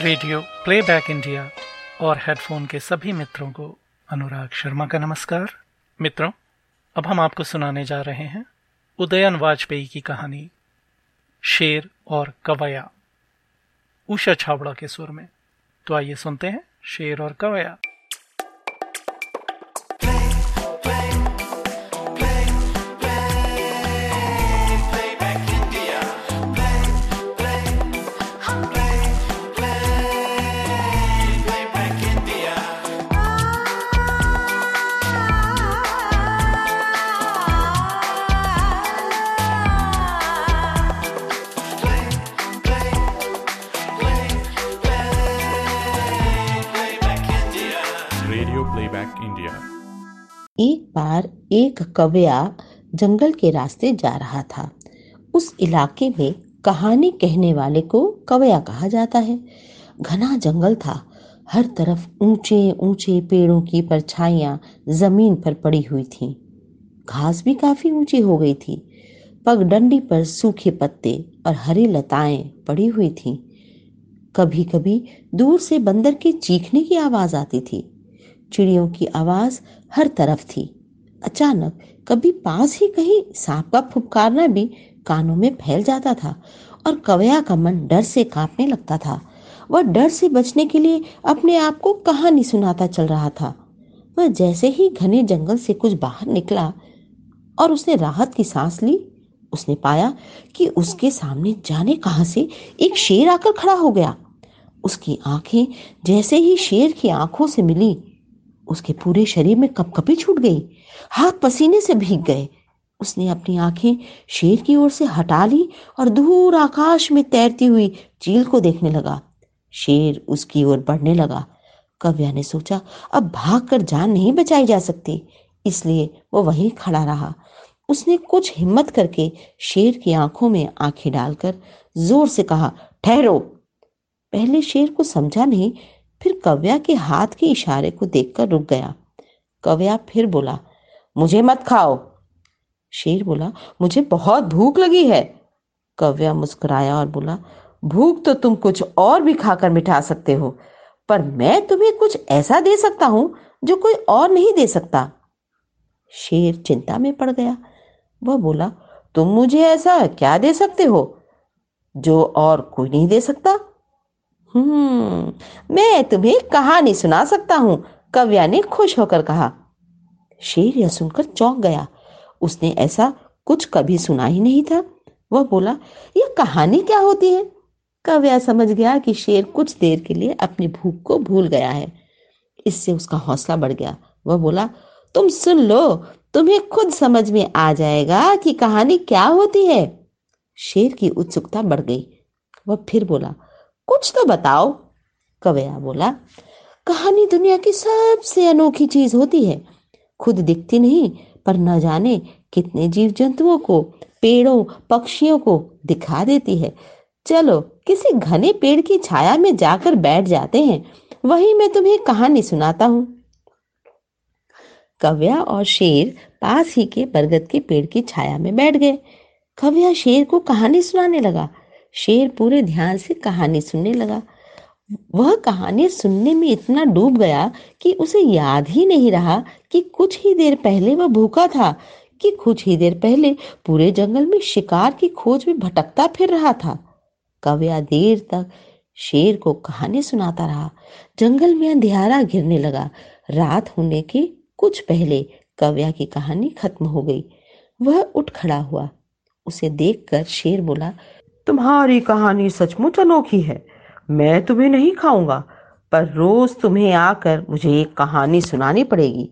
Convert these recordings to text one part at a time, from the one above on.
Radio playback India और headphone के सभी मित्रों को अनुराग शर्मा का नमस्कार। मित्रों, अब हम आपको सुनाने जा रहे हैं उदयन वाजपेयी की कहानी, शेर और कवया। उषा छावड़ा के सुर में। तो आइए सुनते हैं शेर और कवया। प्लेबैक इंडिया एक बार एक कव्या जंगल के रास्ते जा रहा था। उस इलाके में कहानी कहने वाले को कव्या कहा जाता है। घना जंगल था। हर तरफ़ ऊँचे ऊँचे पेड़ों की परछाइयाँ ज़मीन पर पड़ी हुई थीं। घास भी काफ़ी ऊँची हो गई थी। पगडंडी पर सूखे पत्ते और हरी लताएँ पड़ी हुई थीं। कभी कभी दूर से बंदर के चीखने की आवाज़ आती थी। चिड़ियों की आवाज़ हर तरफ़ थी। अचानक कभी पास ही कहीं सांप का फुफकारना भी कानों में फैल जाता था और कवया का मन डर से कांपने लगता था। वह डर से बचने के लिए अपने आप को कहानी सुनाता चल रहा था। वह जैसे ही घने जंगल से कुछ बाहर निकला और उसने राहत की सांस ली, उसने पाया कि उसके सामने जाने कहाँ से एक शेर आकर खड़ा हो गया। उसकी आँखें जैसे ही शेर की आँखों से मिली उसके पूरे शरीर में कपकपी छूट गई। हाथ पसीने से भीग गए। उसने अपनी आँखें शेर की ओर से हटा ली और दूर आकाश में तैरती हुई चील को देखने लगा। शेर उसकी ओर बढ़ने लगा। कव्या ने सोचा, अब भागकर जान नहीं बचाई जा सकती। इसलिए वो वहीं खड़ा रहा। उसने कुछ हिम्मत करके शेर की आँखों में आँखें डालकर ज़ोर से कहा, ठहरो। पहले शेर को समझा नहीं फिर कव्या के हाथ के इशारे को देखकर रुक गया। कव्या फिर बोला, मुझे मत खाओ। शेर बोला, मुझे बहुत भूख लगी है। कव्या मुस्कुराया और बोला, भूख तो तुम कुछ और भी खाकर मिटा सकते हो, पर मैं तुम्हें कुछ ऐसा दे सकता हूँ जो कोई और नहीं दे सकता। शेर चिंता में पड़ गया। वह बोला, तुम मुझे ऐसा क्या दे सकते हो जो और कोई नहीं दे सकता? हम्म मैं तुम्हें कहानी सुना सकता हूँ, कव्या ने खुश होकर कहा। शेर यह सुनकर चौंक गया। उसने ऐसा कुछ कभी सुना ही नहीं था। वह बोला, यह कहानी क्या होती है? कव्या समझ गया कि शेर कुछ देर के लिए अपनी भूख को भूल गया है। इससे उसका हौसला बढ़ गया। वह बोला, तुम सुन लो, तुम्हें खुद समझ में आ जाएगा कि कहानी क्या होती है। शेर की उत्सुकता बढ़ गई। वह फिर बोला कुछ तो बताओ। कवया बोला, कहानी दुनिया की सबसे अनोखी चीज़ होती है। खुद दिखती नहीं, पर न जाने कितने जीव जंतुओं को, पेड़ों, पक्षियों को दिखा देती है। चलो, किसी घने पेड़ की छाया में जाकर बैठ जाते हैं। वहीं मैं तुम्हें कहानी सुनाता हूँ। कव्या और शेर पास ही के बरगद के पेड़ की छाया में बैठ गए। कव्या शेर को कहानी सुनाने लगा। शेर पूरे ध्यान से कहानी सुनने लगा। वह कहानी सुनने में इतना डूब गया कि उसे याद ही नहीं रहा कि कुछ ही देर पहले वह भूखा था, कि कुछ ही देर पहले पूरे जंगल में शिकार की खोज में भटकता फिर रहा था। कव्या देर तक शेर को कहानी सुनाता रहा, जंगल में अंधेरा गिरने लगा। रात होने के कुछ पहले कव्या की कहानी खत्म हो गई। वह उठ खड़ा हुआ। उसे देखकर शेर बोला तुम्हारी कहानी सचमुच अनोखी है। मैं तुम्हें नहीं खाऊँगा, पर रोज तुम्हें आकर मुझे एक कहानी सुनानी पड़ेगी।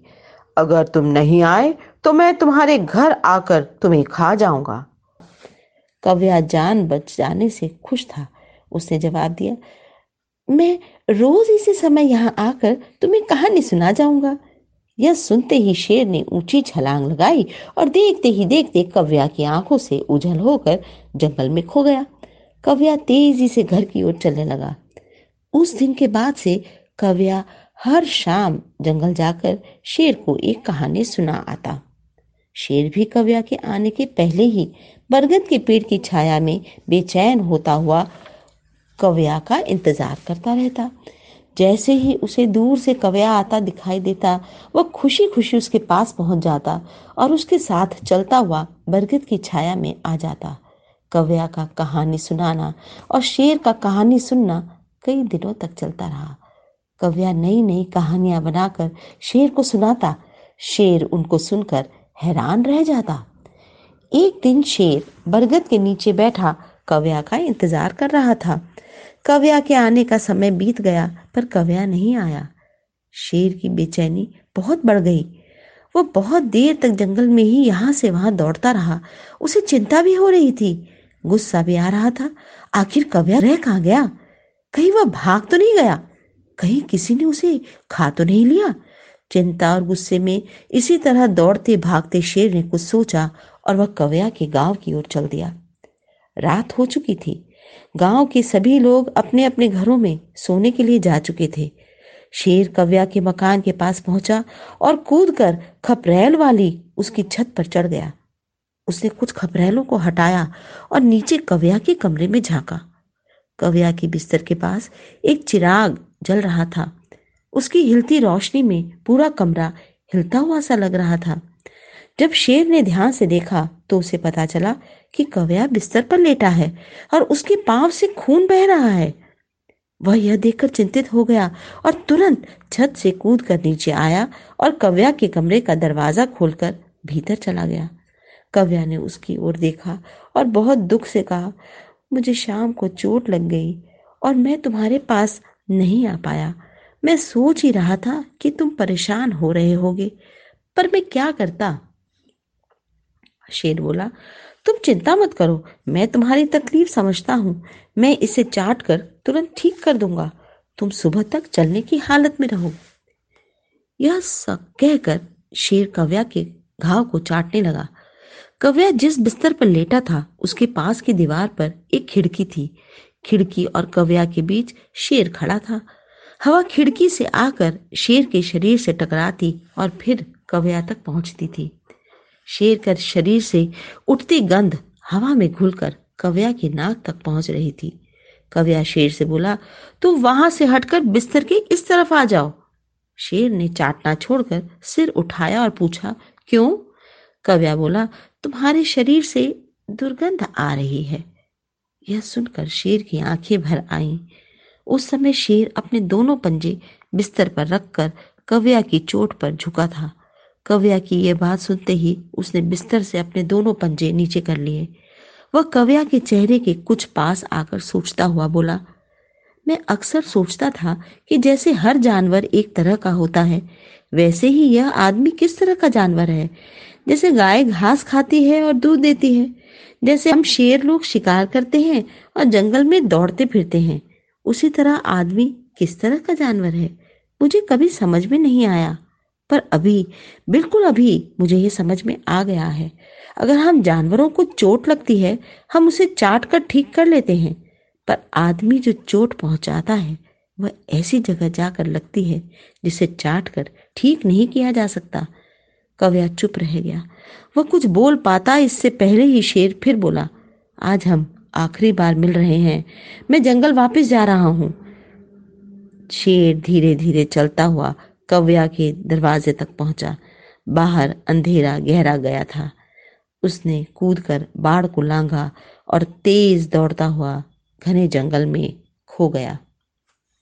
अगर तुम नहीं आए तो मैं तुम्हारे घर आकर तुम्हें खा जाऊँगा। कव्या जान बच जाने से खुश था। उसने जवाब दिया, मैं रोज इसी समय यहाँ आकर तुम्हें कहानी सुना जाऊँगा। यह सुनते ही शेर ने ऊँची छलांग लगाई और देखते ही देखते कव्या की आँखों से उजल होकर जंगल में खो गया। कव्या तेज़ी से घर की ओर चलने लगा। उस दिन के बाद से कव्या हर शाम जंगल जाकर शेर को एक कहानी सुना आता। शेर भी कव्या के आने के पहले ही बरगद के पेड़ की छाया में बेचैन होता हुआ कव्या का इंतज़ार करता रहता। जैसे ही उसे दूर से कव्या आता दिखाई देता, वह खुशी खुशी उसके पास पहुँच जाता और उसके साथ चलता हुआ बरगद की छाया में आ जाता। कव्या का कहानी सुनाना और शेर का कहानी सुनना कई दिनों तक चलता रहा। कव्या नई नई कहानियाँ बनाकर शेर को सुनाता। शेर उनको सुनकर हैरान रह जाता। एक दिन शेर बरगद के नीचे बैठा, कव्या का इंतज़ार कर रहा था। कव्या के आने का समय बीत गया, पर कव्या नहीं आया। शेर की बेचैनी बहुत बढ़ गई। वो बहुत देर तक जंगल में ही यहाँ से वहाँ दौड़ता रहा। उसे चिंता भी हो रही थी। गुस्सा भी आ रहा था। आखिर कव्या रह कहा गया? कहीं वह भाग तो नहीं गया? कहीं किसी ने उसे खा तो नहीं लिया? चिंता और गुस्से में इसी तरह दौड़ते भागते शेर ने कुछ सोचा और वह कव्या के गाँव की ओर चल दिया। रात हो चुकी थी। गाँव के सभी लोग अपने अपने घरों में सोने के लिए जा चुके थे। शेर कव्या के मकान के पास पहुँचा और कूदकर खपरेल वाली उसकी छत पर चढ़ गया। उसने कुछ खपरेलों को हटाया और नीचे कव्या के कमरे में झांका। कव्या के बिस्तर के पास एक चिराग जल रहा था। उसकी हिलती रोशनी में पूरा कमरा हिलता हुआ सा लग रहा था। जब शेर ने ध्यान से देखा तो उसे पता चला कि कव्या बिस्तर पर लेटा है और उसके पाँव से खून बह रहा है। वह यह देखकर चिंतित हो गया और तुरंत छत से कूद कर नीचे आया और कव्या के कमरे का दरवाज़ा खोलकर भीतर चला गया। कव्या ने उसकी ओर देखा और बहुत दुख से कहा, मुझे शाम को चोट लग गई और मैं तुम्हारे पास नहीं आ पाया। मैं सोच ही रहा था कि तुम परेशान हो रहे होगे, पर मैं क्या करता? शेर बोला तुम चिंता मत करो, मैं तुम्हारी तकलीफ़ समझता हूँ। मैं इसे चाट कर तुरंत ठीक कर दूँगा। तुम सुबह तक चलने की हालत में रहो। यह सब कहकर शेर कव्या के घाव को चाटने लगा। कव्या जिस बिस्तर पर लेटा था, उसके पास की दीवार पर एक खिड़की थी। खिड़की और कव्या के बीच शेर खड़ा था। हवा खिड़की से आकर शेर के शरीर से टकराती और फिर कव्या तक पहुँचती थी। शेर कर शरीर से उठती गंध हवा में घुलकर कव्या की नाक तक पहुँच रही थी। कव्या शेर से बोला तुम वहाँ से हटकर बिस्तर के इस तरफ़ आ जाओ। शेर ने चाटना छोड़कर सिर उठाया और पूछा, क्यों? कव्या बोला, तुम्हारे शरीर से दुर्गंध आ रही है। यह सुनकर शेर की आँखें भर आईं। उस समय शेर अपने दोनों पंजे बिस्तर पर रखकर कव्या की चोट पर झुका था। कव्या की यह बात सुनते ही उसने बिस्तर से अपने दोनों पंजे नीचे कर लिए। वह कव्या के चेहरे के कुछ पास आकर सोचता हुआ बोला, मैं अक्सर सोचता था कि जैसे हर जानवर एक तरह का होता है, वैसे ही यह आदमी किस तरह का जानवर है? जैसे गाय घास खाती है और दूध देती है, जैसे हम शेर लोग शिकार करते हैं और जंगल में दौड़ते फिरते हैं, उसी तरह आदमी किस तरह का जानवर है? मुझे कभी समझ में नहीं आया। पर अभी, बिल्कुल अभी मुझे ये समझ में आ गया है। अगर हम जानवरों को चोट लगती है, हम उसे चाट कर ठीक कर लेते हैं, पर आदमी जो चोट पहुंचाता है, वह ऐसी जगह जाकर लगती है जिसे चाट कर ठीक नहीं किया जा सकता। कव्या चुप रह गया। वह कुछ बोल पाता, इससे पहले ही शेर फिर बोला, आज हम आखिरी बार मिल रहे हैं। मैं जंगल वापस जा रहा हूँ। शेर धीरे धीरे चलता हुआ कव्या के दरवाजे तक पहुँचा। बाहर अंधेरा गहरा गया था। उसने कूदकर बाढ़ को लांघा और तेज दौड़ता हुआ घने जंगल में खो गया।